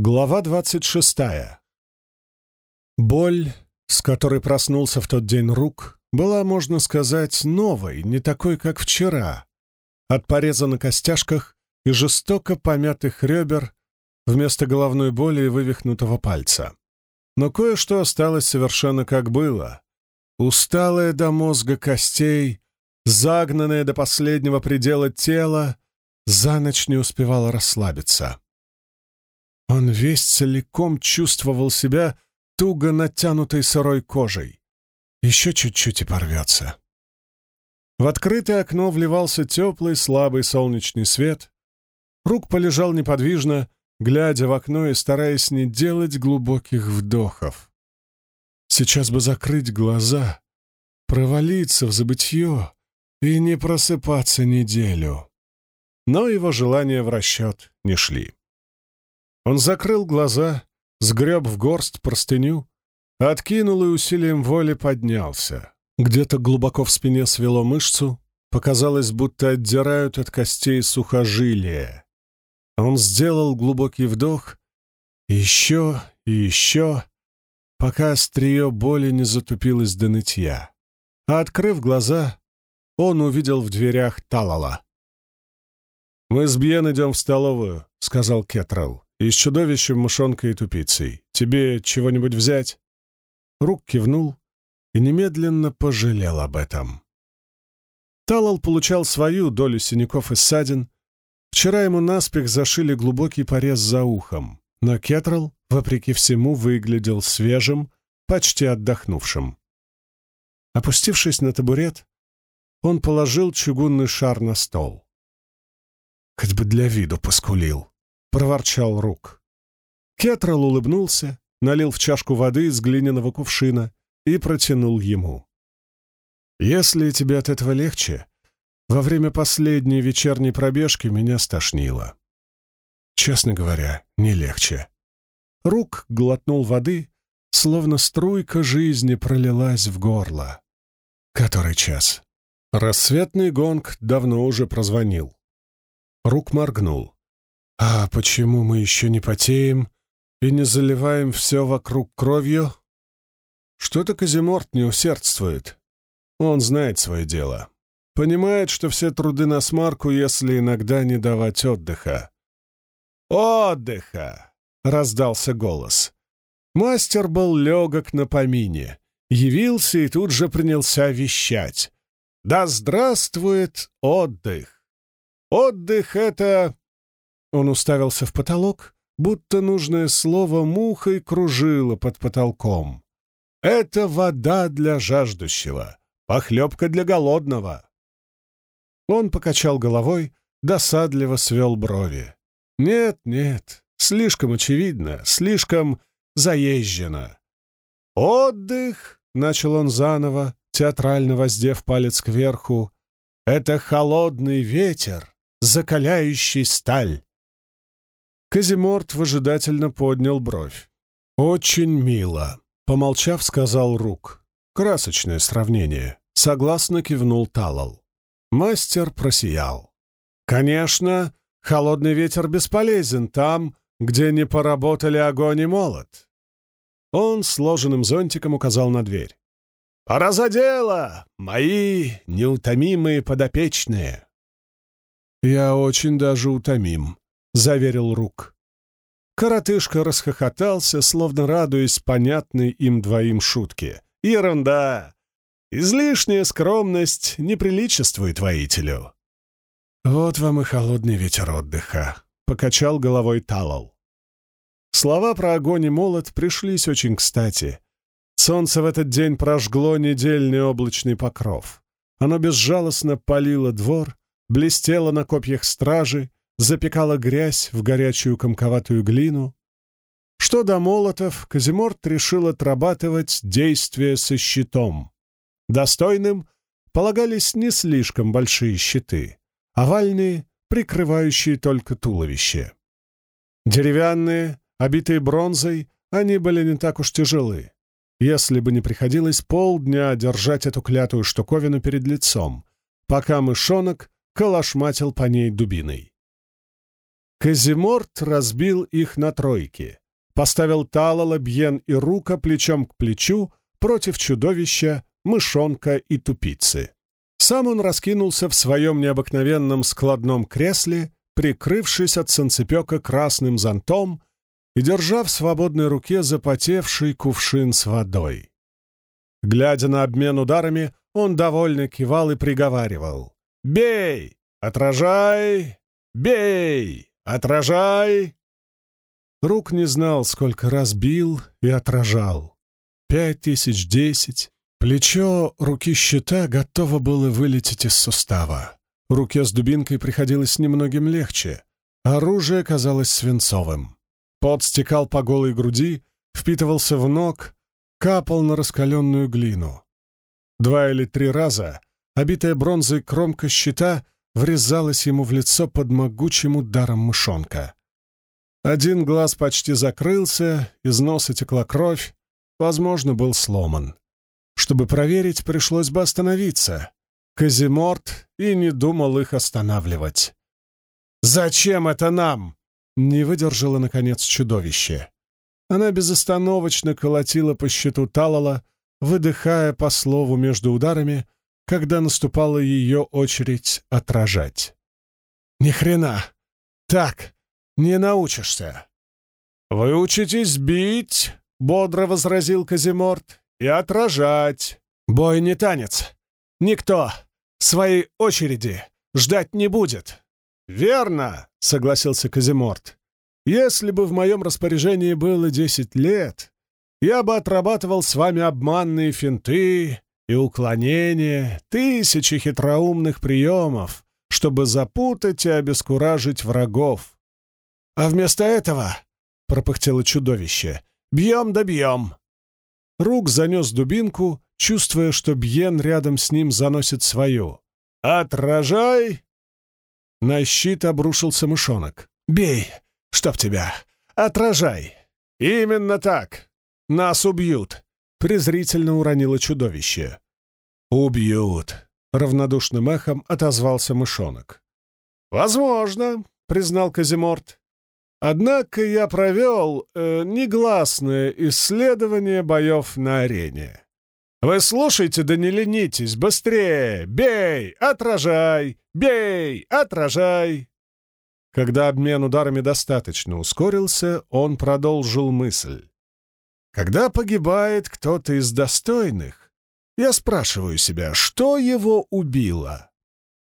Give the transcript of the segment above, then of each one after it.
Глава двадцать шестая. Боль, с которой проснулся в тот день рук, была, можно сказать, новой, не такой, как вчера. От пореза на костяшках и жестоко помятых ребер вместо головной боли и вывихнутого пальца. Но кое-что осталось совершенно как было. Усталое до мозга костей, загнанное до последнего предела тело, за ночь не успевало расслабиться. Он весь целиком чувствовал себя туго натянутой сырой кожей. Еще чуть-чуть и порвется. В открытое окно вливался теплый, слабый солнечный свет. Рук полежал неподвижно, глядя в окно и стараясь не делать глубоких вдохов. Сейчас бы закрыть глаза, провалиться в забытье и не просыпаться неделю. Но его желания в расчет не шли. Он закрыл глаза, сгреб в горсть простыню, откинул и усилием воли поднялся. Где-то глубоко в спине свело мышцу, показалось, будто отдирают от костей сухожилия. Он сделал глубокий вдох, еще и еще, пока острие боли не затупилось до нытья. А открыв глаза, он увидел в дверях Талала. «Мы с Бьен идем в столовую», — сказал Кетрелл и с чудовищем, мышонкой и тупицей. Тебе чего-нибудь взять?» Рук кивнул и немедленно пожалел об этом. Талал получал свою долю синяков и ссадин. Вчера ему наспех зашили глубокий порез за ухом, но Кетрал, вопреки всему, выглядел свежим, почти отдохнувшим. Опустившись на табурет, он положил чугунный шар на стол. Хоть бы для виду поскулил. — проворчал Рук. Кетрал улыбнулся, налил в чашку воды из глиняного кувшина и протянул ему. «Если тебе от этого легче, во время последней вечерней пробежки меня стошнило. Честно говоря, не легче». Рук глотнул воды, словно струйка жизни пролилась в горло. Который час? Рассветный гонг давно уже прозвонил. Рук моргнул. А почему мы еще не потеем и не заливаем все вокруг кровью? Что-то Казиморт не усердствует. Он знает свое дело. Понимает, что все труды на смарку, если иногда не давать отдыха. «Отдыха!» — раздался голос. Мастер был легок на помине, явился и тут же принялся вещать. «Да здравствует отдых! Отдых — это он уставился в потолок, будто нужное слово мухой кружило под потолком. «Это вода для жаждущего, похлебка для голодного». Он покачал головой, досадливо свел брови. «Нет, нет, слишком очевидно, слишком заезжено». «Отдых», — начал он заново, театрально воздев палец кверху, — «это холодный ветер, закаляющий сталь. Казиморт выжидательно поднял бровь. «Очень мило», — помолчав, сказал Рук. «Красочное сравнение», — согласно кивнул Талал. Мастер просиял. «Конечно, холодный ветер бесполезен там, где не поработали огонь и молот». Он сложенным зонтиком указал на дверь. «Пора за дело, мои неутомимые подопечные!» «Я очень даже утомим», — заверил Рук. Коротышка расхохотался, словно радуясь понятной им двоим шутке. «Ерунда! Излишняя скромность неприличествует воителю!» «Вот вам и холодный ветер отдыха», — покачал головой Талал. Слова про огонь и молот пришлись очень кстати. Солнце в этот день прожгло недельный облачный покров. Оно безжалостно палило двор, блестело на копьях стражи, запекала грязь в горячую комковатую глину. Что до молотов, Казиморт решил отрабатывать действия со щитом. Достойным полагались не слишком большие щиты, овальные, прикрывающие только туловище. Деревянные, обитые бронзой, они были не так уж тяжелы, если бы не приходилось полдня держать эту клятую штуковину перед лицом, пока мышонок калашматил по ней дубиной. Казиморт разбил их на тройки, поставил Талала, Бьен и Рука плечом к плечу против чудовища, мышонка и тупицы. Сам он раскинулся в своем необыкновенном складном кресле, прикрывшись от санцепека красным зонтом и держа в свободной руке запотевший кувшин с водой. Глядя на обмен ударами, он довольно кивал и приговаривал. «Бей! Отражай! Бей! «Отражай!» Рук не знал, сколько раз бил и отражал. Пять тысяч, десять. Плечо руки щита готово было вылететь из сустава. Руке с дубинкой приходилось немногим легче. Оружие казалось свинцовым. Пот стекал по голой груди, впитывался в ног, капал на раскаленную глину. Два или три раза обитая бронзой кромка щита — врезалась ему в лицо под могучим ударом мышонка. Один глаз почти закрылся, из носа текла кровь, возможно, был сломан. Чтобы проверить, пришлось бы остановиться. Казиморт и не думал их останавливать. «Зачем это нам?» — не выдержало, наконец, чудовище. Она безостановочно колотила по щиту Талала, выдыхая по слову между ударами, когда наступала ее очередь отражать. «Ни хрена! Так, не научишься!» «Вы учитесь бить!» — бодро возразил Казиморт. «И отражать! Бой не танец! Никто своей очереди ждать не будет!» «Верно!» — согласился Казиморт. «Если бы в моем распоряжении было десять лет, я бы отрабатывал с вами обманные финты, и уклонение, тысячи хитроумных приемов, чтобы запутать и обескуражить врагов. А вместо этого, — пропыхтело чудовище, — бьем да бьем. Рук занес дубинку, чувствуя, что Бьен рядом с ним заносит свою. «Отражай!» На щит обрушился мышонок. «Бей, чтоб тебя! Отражай!» «Именно так! Нас убьют!» — презрительно уронило чудовище. «Убьют!» — равнодушным эхом отозвался мышонок. «Возможно», — признал Казиморт. «Однако я провел э, негласное исследование боев на арене. Вы слушайте, да не ленитесь, быстрее! Бей! Отражай! Бей! Отражай!» Когда обмен ударами достаточно ускорился, он продолжил мысль. Когда погибает кто-то из достойных, я спрашиваю себя, что его убило?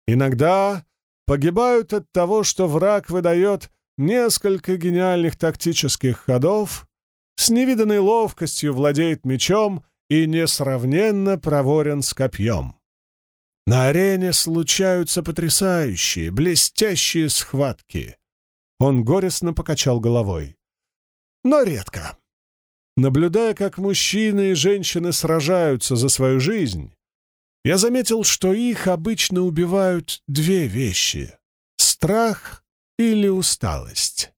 Иногда погибают от того, что враг выдает несколько гениальных тактических ходов, с невиданной ловкостью владеет мечом и несравненно проворен с копьем. На арене случаются потрясающие, блестящие схватки. Он горестно покачал головой. Но редко. Наблюдая, как мужчины и женщины сражаются за свою жизнь, я заметил, что их обычно убивают две вещи — страх или усталость.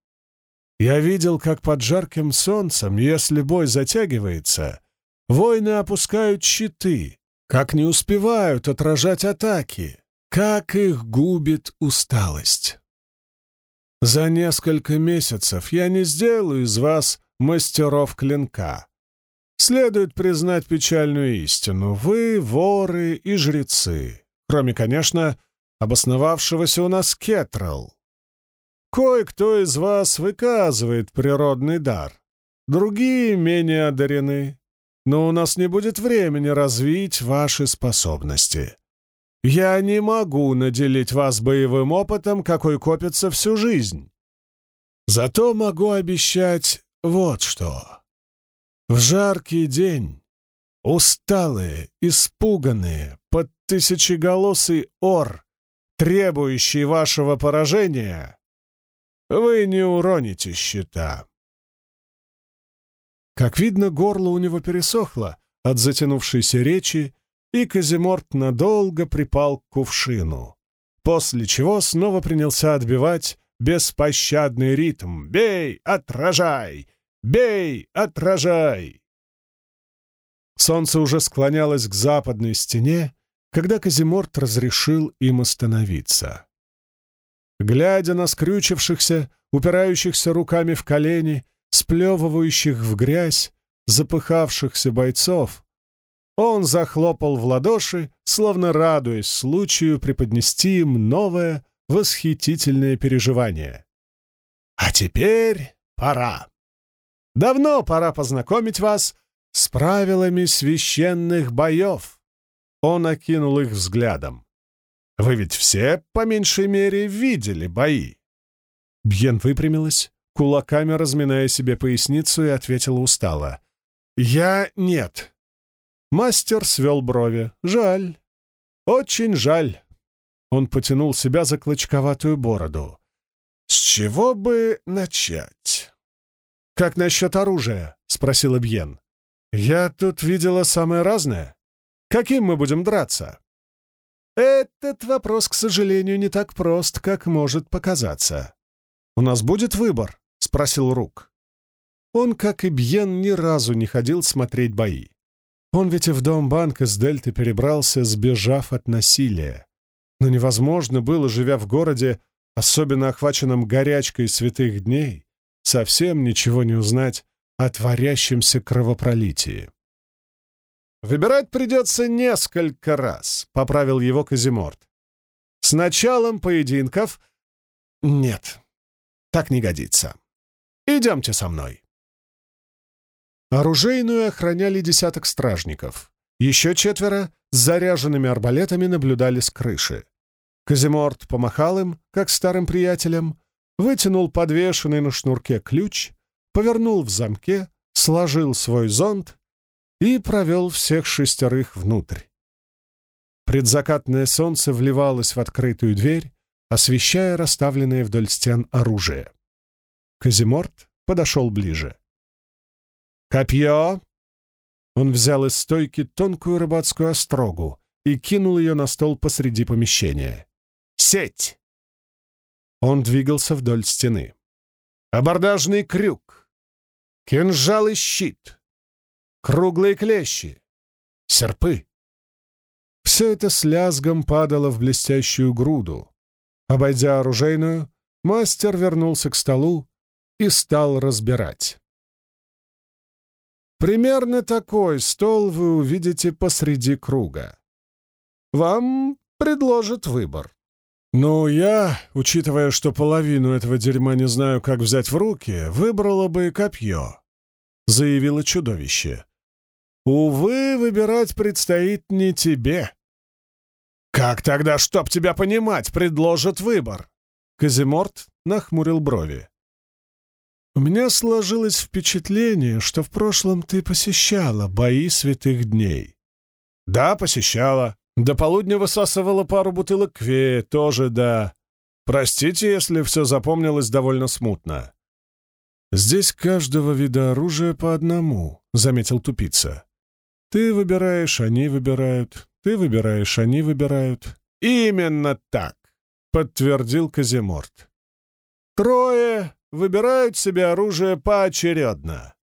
Я видел, как под жарким солнцем, если бой затягивается, воины опускают щиты, как не успевают отражать атаки, как их губит усталость. За несколько месяцев я не сделаю из вас мастеров клинка. Следует признать печальную истину. Вы — воры и жрецы. Кроме, конечно, обосновавшегося у нас Кетрал. Кое-кто из вас выказывает природный дар. Другие менее одарены. Но у нас не будет времени развить ваши способности. Я не могу наделить вас боевым опытом, какой копится всю жизнь. Зато могу обещать вот что. В жаркий день, усталые, испуганные, под тысячеголосый ор, требующий вашего поражения, вы не уроните щита. Как видно, горло у него пересохло от затянувшейся речи, и Казиморт надолго припал к кувшину, после чего снова принялся отбивать беспощадный ритм «Бей! Отражай! Бей! Отражай!» Солнце уже склонялось к западной стене, когда Казиморт разрешил им остановиться. Глядя на скрючившихся, упирающихся руками в колени, сплевывающих в грязь, запыхавшихся бойцов, он захлопал в ладоши, словно радуясь случаю преподнести им новое, восхитительное переживание. «А теперь пора. Давно пора познакомить вас с правилами священных боев». Он окинул их взглядом. «Вы ведь все, по меньшей мере, видели бои». Бьен выпрямилась, кулаками разминая себе поясницу, и ответила устало. «Я нет». Мастер свел брови. «Жаль. Очень жаль». Он потянул себя за клочковатую бороду. «С чего бы начать?» «Как насчет оружия?» — спросил Бьен. «Я тут видела самое разное. Каким мы будем драться?» «Этот вопрос, к сожалению, не так прост, как может показаться. «У нас будет выбор?» — спросил Рук. Он, как и Бьен, ни разу не ходил смотреть бои. Он ведь и в дом банк из Дельты перебрался, сбежав от насилия. Но невозможно было, живя в городе, особенно охваченном горячкой святых дней, совсем ничего не узнать о творящемся кровопролитии. «Выбирать придется несколько раз», — поправил его Казиморт. «С началом поединков...» «Нет, так не годится. Идемте со мной». Оружейную охраняли десяток стражников. Еще четверо с заряженными арбалетами наблюдали с крыши. Казиморт помахал им, как старым приятелям, вытянул подвешенный на шнурке ключ, повернул в замке, сложил свой зонт и провел всех шестерых внутрь. Предзакатное солнце вливалось в открытую дверь, освещая расставленное вдоль стен оружие. Казиморт подошел ближе. «Копье!» Он взял из стойки тонкую рыбацкую острогу и кинул ее на стол посреди помещения. «Сеть!» Он двигался вдоль стены. «Абордажный крюк! Кинжал и щит! Круглые клещи! Серпы!» Все это с лязгом падало в блестящую груду, Обойдя оружейную, мастер вернулся к столу и стал разбирать. Примерно такой стол вы увидите посреди круга. Вам предложат выбор. Ну, я, учитывая, что половину этого дерьма не знаю, как взять в руки, выбрала бы копье, — заявило чудовище. Увы, выбирать предстоит не тебе. «Как тогда, чтоб тебя понимать, предложат выбор?» Казиморт нахмурил брови. «У меня сложилось впечатление, что в прошлом ты посещала бои святых дней». «Да, посещала. До полудня высасывала пару бутылок кве, тоже да. Простите, если все запомнилось довольно смутно». «Здесь каждого вида оружия по одному», — заметил тупица. «Ты выбираешь, они выбирают. Ты выбираешь, они выбирают. Именно так, подтвердил Казиморт. Трое выбирают себе оружие поочередно.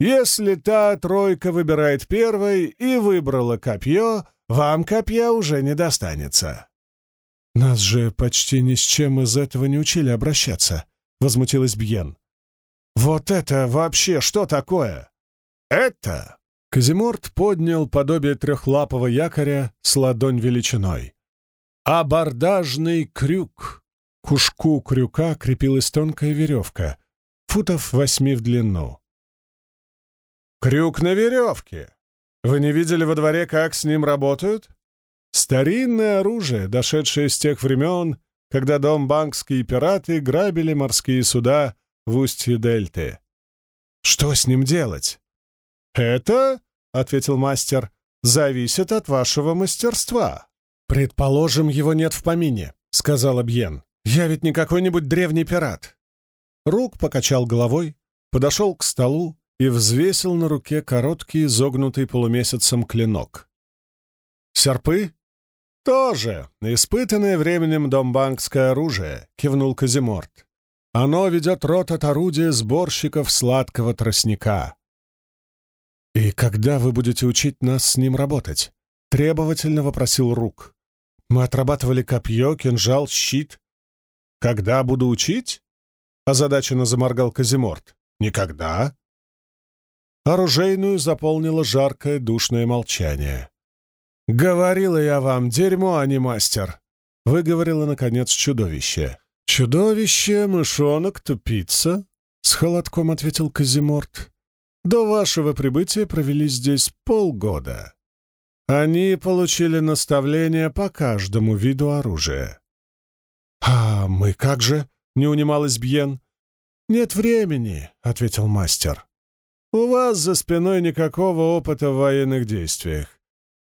Если та тройка выбирает первой и выбрала копье, вам копья уже не достанется. Нас же почти ни с чем из этого не учили обращаться, возмутилась Бьен. Вот это вообще что такое? Это Казиморт поднял подобие трехлапого якоря с ладонь величиной. «Абордажный крюк!» К ушку крюка крепилась тонкая веревка, футов восьми в длину. «Крюк на веревке! Вы не видели во дворе, как с ним работают? Старинное оружие, дошедшее с тех времен, когда домбанкские пираты грабили морские суда в устье Дельты. Что с ним делать? «Это, — ответил мастер, — зависит от вашего мастерства». «Предположим, его нет в помине», — сказал Бьен. «Я ведь не какой-нибудь древний пират». Рук покачал головой, подошел к столу и взвесил на руке короткий, изогнутый полумесяцем клинок. «Серпы?» «Тоже испытанное временем домбанкское оружие», — кивнул Казиморт. «Оно ведет рот от орудия сборщиков сладкого тростника. «И когда вы будете учить нас с ним работать?» — требовательно вопросил Рук. «Мы отрабатывали копье, кинжал, щит. Когда буду учить?» — озадаченно заморгал Казиморт. «Никогда?» Оружейную заполнило жаркое душное молчание. «Говорила я вам, дерьмо, а не мастер!» — выговорило, наконец, чудовище. «Чудовище, мышонок, тупица?» — с холодком ответил Казиморт. «До вашего прибытия провели здесь полгода. Они получили наставления по каждому виду оружия». «А мы как же?» — не унималась Бьен. «Нет времени», — ответил мастер. «У вас за спиной никакого опыта в военных действиях.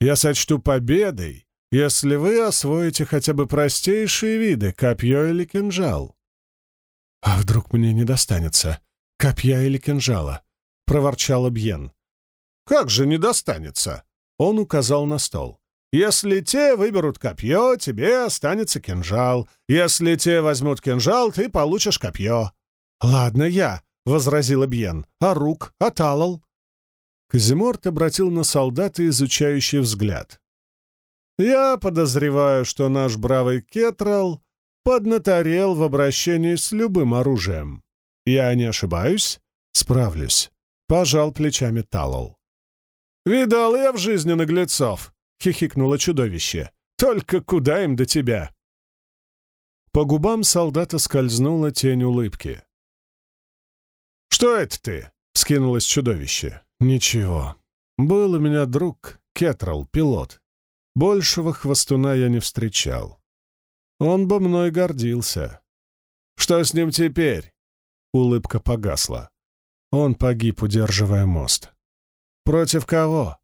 Я сочту победой, если вы освоите хотя бы простейшие виды — копье или кинжал». «А вдруг мне не достанется копья или кинжала?» — проворчала Бьен. «Как же не достанется?» — он указал на стол. «Если те выберут копье, тебе останется кинжал. Если те возьмут кинжал, ты получишь копье». «Ладно, я», — возразила Бьен. «А рук? А талал?» Казиморт обратил на солдата изучающий взгляд. «Я подозреваю, что наш бравый Кетрал поднаторел в обращении с любым оружием. Я не ошибаюсь? Справлюсь», — пожал плечами Талал. «Видал я в жизни наглецов», — хихикнуло чудовище. «Только куда им до тебя?» По губам солдата скользнула тень улыбки. «Что это ты?» — скинулось чудовище. Ничего. Был у меня друг, Кетрал, пилот. Большего хвостуна я не встречал. Он бы мной гордился. Что с ним теперь? Улыбка погасла. Он погиб, удерживая мост. Против кого?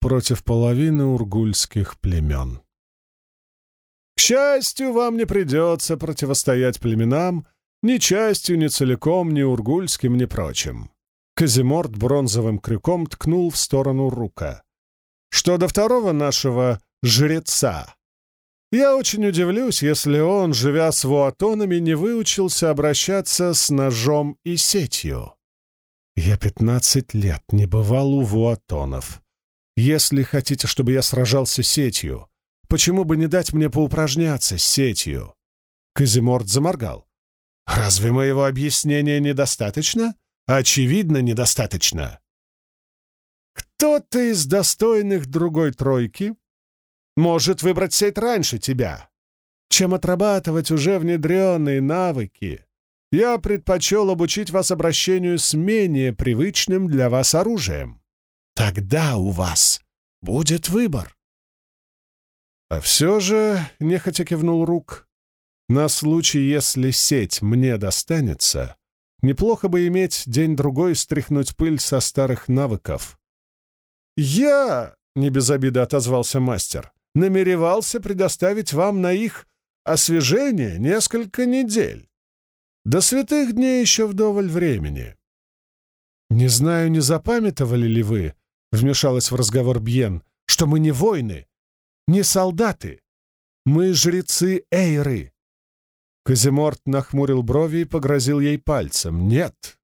Против половины ургульских племен. К счастью, вам не придется противостоять племенам ни частью, ни целиком, ни ургульским, ни прочим. Казиморт бронзовым крюком ткнул в сторону рука. «Что до второго нашего жреца? Я очень удивлюсь, если он, живя с вуатонами, не выучился обращаться с ножом и сетью. Я пятнадцать лет не бывал у вуатонов. Если хотите, чтобы я сражался сетью, почему бы не дать мне поупражняться с сетью?» Казиморт заморгал. «Разве моего объяснения недостаточно?» Очевидно, недостаточно. Кто-то из достойных другой тройки может выбрать сеть раньше тебя. Чем отрабатывать уже внедренные навыки, я предпочел обучить вас обращению с менее привычным для вас оружием. Тогда у вас будет выбор. А все же, нехотя кивнул Рук, на случай, если сеть мне достанется, Неплохо бы иметь день-другой стряхнуть пыль со старых навыков. «Я», — не без обиды отозвался мастер, — «намеревался предоставить вам на их освежение несколько недель. До святых дней еще вдоволь времени». «Не знаю, не запамятовали ли вы», — вмешалась в разговор Бьен, — «что мы не воины, не солдаты, мы жрецы Эйры, Казиморт нахмурил брови и погрозил ей пальцем. «Нет!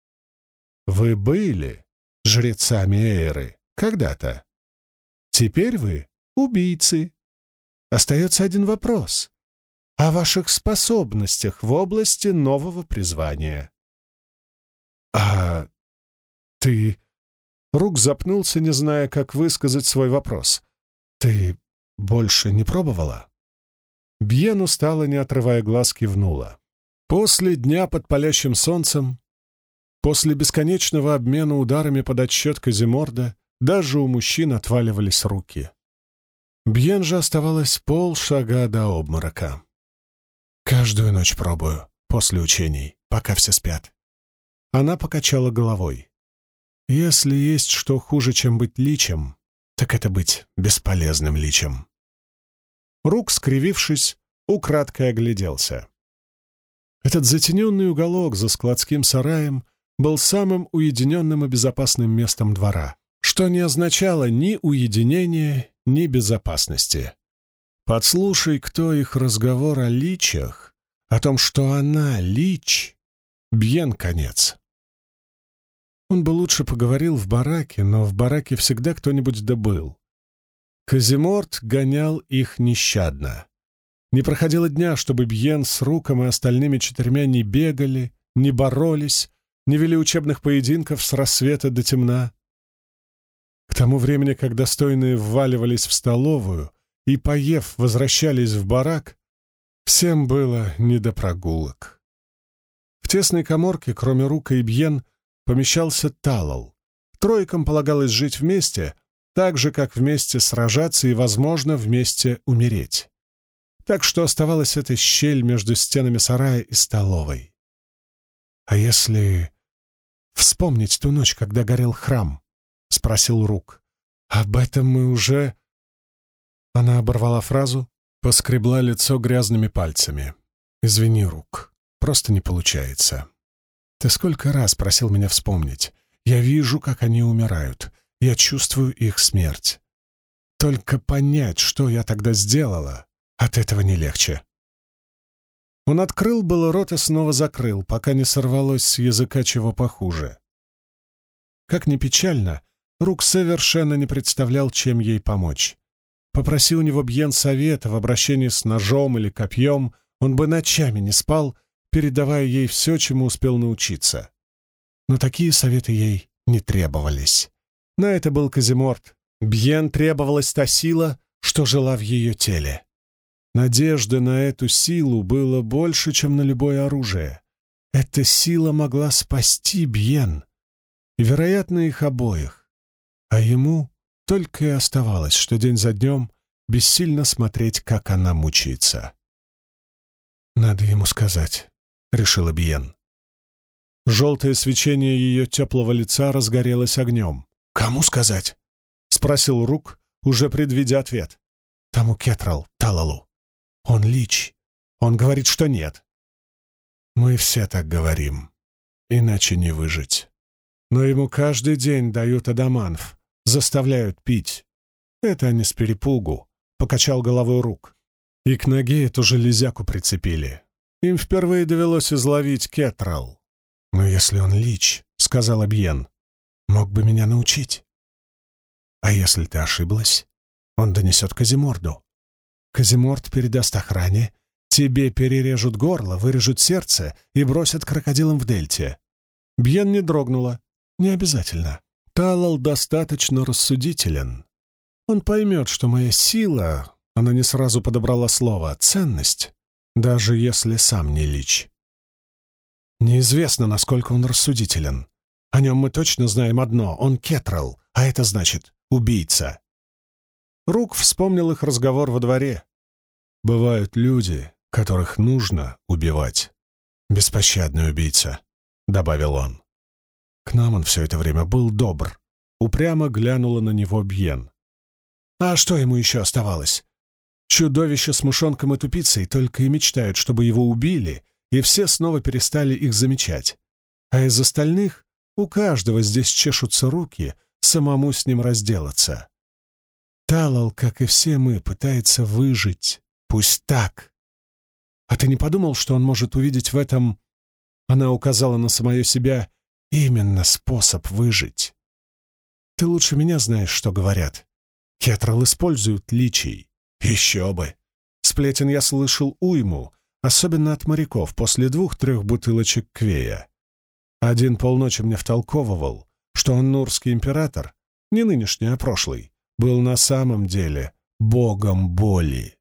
Вы были жрецами Эйры когда-то. Теперь вы убийцы. Остается один вопрос — о ваших способностях в области нового призвания». «А ты...» Рук запнулся, не зная, как высказать свой вопрос. «Ты больше не пробовала?» Бьен устала, не отрывая глаз, кивнула. После дня под палящим солнцем, после бесконечного обмена ударами под отсчет Казиморда, даже у мужчин отваливались руки. Бьен же оставалось полшага до обморока. «Каждую ночь пробую, после учений, пока все спят». Она покачала головой. «Если есть что хуже, чем быть личем, так это быть бесполезным личем». Рук, скривившись, украдкой огляделся. Этот затененный уголок за складским сараем был самым уединенным и безопасным местом двора, что не означало ни уединения, ни безопасности. Подслушай, кто их разговор о личах, о том, что она лич, бьен конец. Он бы лучше поговорил в бараке, но в бараке всегда кто-нибудь добыл. Казиморт гонял их нещадно. Не проходило дня, чтобы Бьен с Руком и остальными четырьмя не бегали, не боролись, не вели учебных поединков с рассвета до темна. К тому времени, как достойные вваливались в столовую и, поев, возвращались в барак, всем было не до прогулок. В тесной коморке, кроме Рука и Бьен, помещался Талал. Тройкам полагалось жить вместе, так же, как вместе сражаться и, возможно, вместе умереть. Так что оставалась эта щель между стенами сарая и столовой. А если вспомнить ту ночь, когда горел храм? — спросил Рук. «Об этом мы уже...» Она оборвала фразу, поскребла лицо грязными пальцами. «Извини, Рук, просто не получается. Ты сколько раз просил меня вспомнить. Я вижу, как они умирают. Я чувствую их смерть. Только понять, что я тогда сделала, от этого не легче». Он открыл было рот и снова закрыл, пока не сорвалось с языка чего похуже. Как ни печально, Рук совершенно не представлял, чем ей помочь. Попроси у него Бьен совета в обращении с ножом или копьем, он бы ночами не спал, передавая ей все, чему успел научиться. Но такие советы ей не требовались. На это был Казиморт. Бьен требовалась та сила, что жила в ее теле. Надежды на эту силу было больше, чем на любое оружие. Эта сила могла спасти Бьен, и, вероятно, их обоих. А ему только и оставалось, что день за днем бессильно смотреть, как она мучается. «Надо ему сказать», — решила Биен. Желтое свечение ее теплого лица разгорелось огнем. «Кому сказать?» — спросил Рук, уже предвидя ответ. «Тому Кетрал, Талалу. Он лич. Он говорит, что нет». «Мы все так говорим. Иначе не выжить. Но ему каждый день дают адаманф, заставляют пить. Это они с перепугу, — покачал головой рук. И к ноге эту железяку прицепили. Им впервые довелось изловить кетрал. «Но если он лич», — сказал Абьен, — «мог бы меня научить». «А если ты ошиблась?» Он донесет Казиморду. Казиморд передаст охране, тебе перережут горло, вырежут сердце и бросят крокодилом в дельте. Бьен не дрогнула. Не обязательно. Талал достаточно рассудителен. Он поймет, что моя сила, она не сразу подобрала слово, ценность, даже если сам не лич. Неизвестно, насколько он рассудителен. О нем мы точно знаем одно — он кетрал, а это значит убийца. Рук вспомнил их разговор во дворе. Бывают люди, которых нужно убивать. «Беспощадный убийца», — добавил он. К нам он все это время был добр. Упрямо глянула на него Бьен. А что ему еще оставалось? Чудовище с мышонком и тупицей только и мечтают, чтобы его убили, и все снова перестали их замечать. А из остальных у каждого здесь чешутся руки самому с ним разделаться. Талал, как и все мы, пытается выжить. Пусть так. А ты не подумал, что он может увидеть в этом... Она указала на самое себя Именно способ выжить. Ты лучше меня знаешь, что говорят. Кетрал используют личий. Еще бы. Сплетен я слышал уйму, особенно от моряков, после двух-трех бутылочек квея. Один полночи мне втолковывал, что он нурский император, не нынешний, а прошлый, был на самом деле богом боли.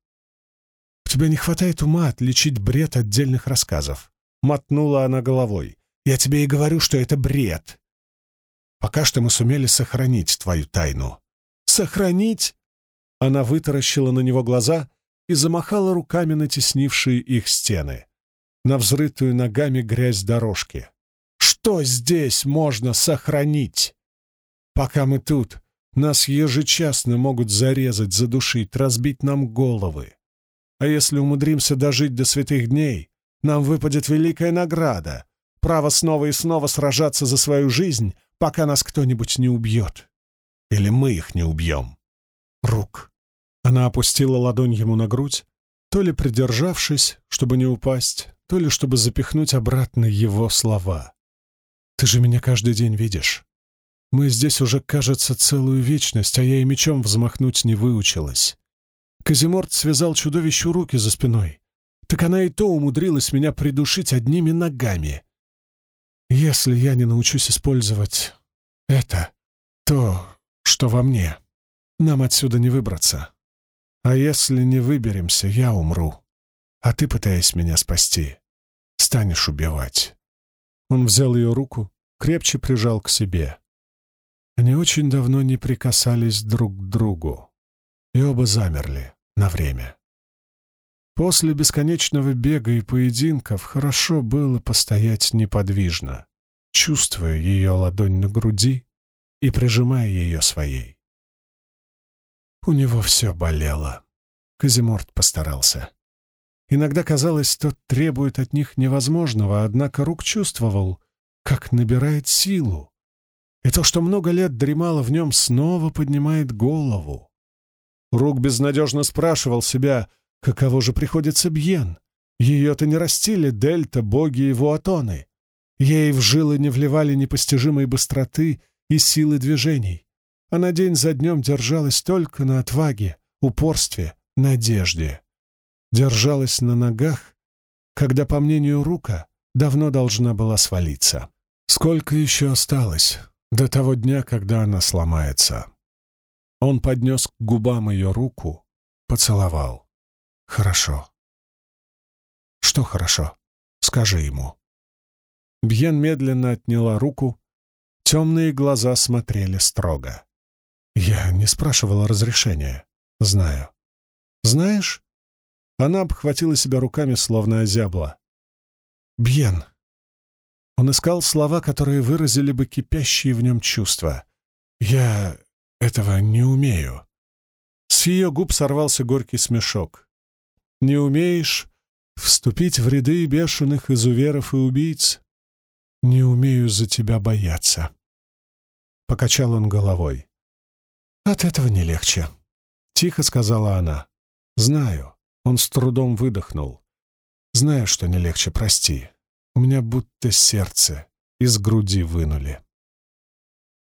«У тебя не хватает ума отличить бред отдельных рассказов», — мотнула она головой. Я тебе и говорю, что это бред. Пока что мы сумели сохранить твою тайну. Сохранить? Она вытаращила на него глаза и замахала руками на теснившие их стены, на взрытую ногами грязь дорожки. Что здесь можно сохранить? Пока мы тут, нас ежечасно могут зарезать, задушить, разбить нам головы. А если умудримся дожить до святых дней, нам выпадет великая награда право снова и снова сражаться за свою жизнь, пока нас кто-нибудь не убьет. Или мы их не убьем. Рук. Она опустила ладонь ему на грудь, то ли придержавшись, чтобы не упасть, то ли чтобы запихнуть обратно его слова. «Ты же меня каждый день видишь. Мы здесь уже, кажется, целую вечность, а я и мечом взмахнуть не выучилась. Казиморт связал чудовищу руки за спиной. Так она и то умудрилась меня придушить одними ногами. Если я не научусь использовать это, то, что во мне, нам отсюда не выбраться. А если не выберемся, я умру. А ты, пытаясь меня спасти, станешь убивать. Он взял ее руку, крепче прижал к себе. Они очень давно не прикасались друг к другу, и оба замерли на время. После бесконечного бега и поединков хорошо было постоять неподвижно, чувствуя ее ладонь на груди и прижимая ее своей. У него все болело. Казиморт постарался. Иногда казалось, тот требует от них невозможного, однако Рук чувствовал, как набирает силу, и то, что много лет дремало в нем, снова поднимает голову. Рук безнадежно спрашивал себя, каково же приходится Бьен. Ее-то не растили дельта, боги и вуатоны. Ей в жилы не вливали непостижимой быстроты и силы движений. Она день за днем держалась только на отваге, упорстве, надежде. Держалась на ногах, когда, по мнению Рука, давно должна была свалиться. Сколько еще осталось до того дня, когда она сломается? Он поднес к губам ее руку, поцеловал. «Хорошо». «Что хорошо? Скажи ему». Бьен медленно отняла руку, темные глаза смотрели строго. «Я не спрашивала разрешения. Знаю». «Знаешь?» Она обхватила себя руками, словно озябла. «Бьен». Он искал слова, которые выразили бы кипящие в нем чувства. «Я этого не умею». С ее губ сорвался горький смешок. «Не умеешь вступить в ряды бешеных изуверов и убийц? Не умею за тебя бояться». Покачал он головой. «От этого не легче», — тихо сказала она. «Знаю». Он с трудом выдохнул. «Знаю, что не легче, прости. У меня будто сердце из груди вынули».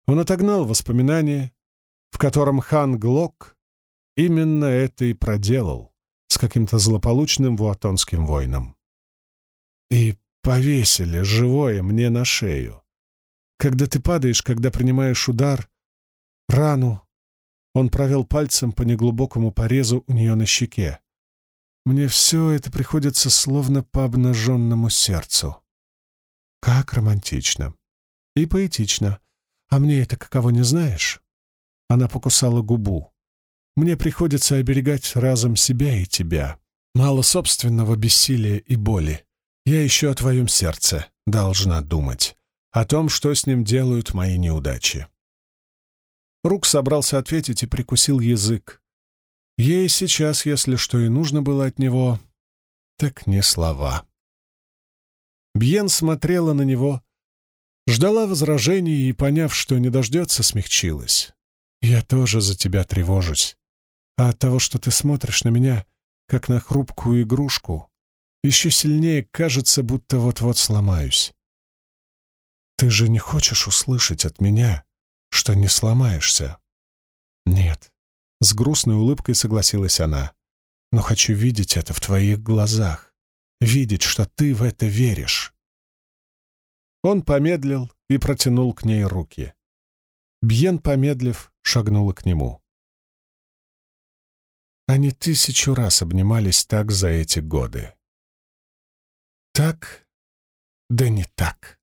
Он отогнал воспоминания, в котором хан Глок именно это и проделал с каким-то злополучным вуатонским воином. И повесили живое мне на шею. Когда ты падаешь, когда принимаешь удар, рану, он провел пальцем по неглубокому порезу у нее на щеке. Мне все это приходится словно по обнаженному сердцу. Как романтично. И поэтично. А мне это каково не знаешь? Она покусала губу. Мне приходится оберегать разом себя и тебя. Мало собственного бессилия и боли. Я еще о твоем сердце должна думать. О том, что с ним делают мои неудачи. Рук собрался ответить и прикусил язык. Ей сейчас, если что и нужно было от него, так не слова. Бьен смотрела на него, ждала возражений и, поняв, что не дождется, смягчилась. «Я тоже за тебя тревожусь. А от того, что ты смотришь на меня, как на хрупкую игрушку, еще сильнее кажется, будто вот-вот сломаюсь. Ты же не хочешь услышать от меня, что не сломаешься?» «Нет», с грустной улыбкой согласилась она. «Но хочу видеть это в твоих глазах. Видеть, что ты в это веришь». Он помедлил и протянул к ней руки. Бьен, помедлив, шагнула к нему. Они тысячу раз обнимались так за эти годы. Так, да не так.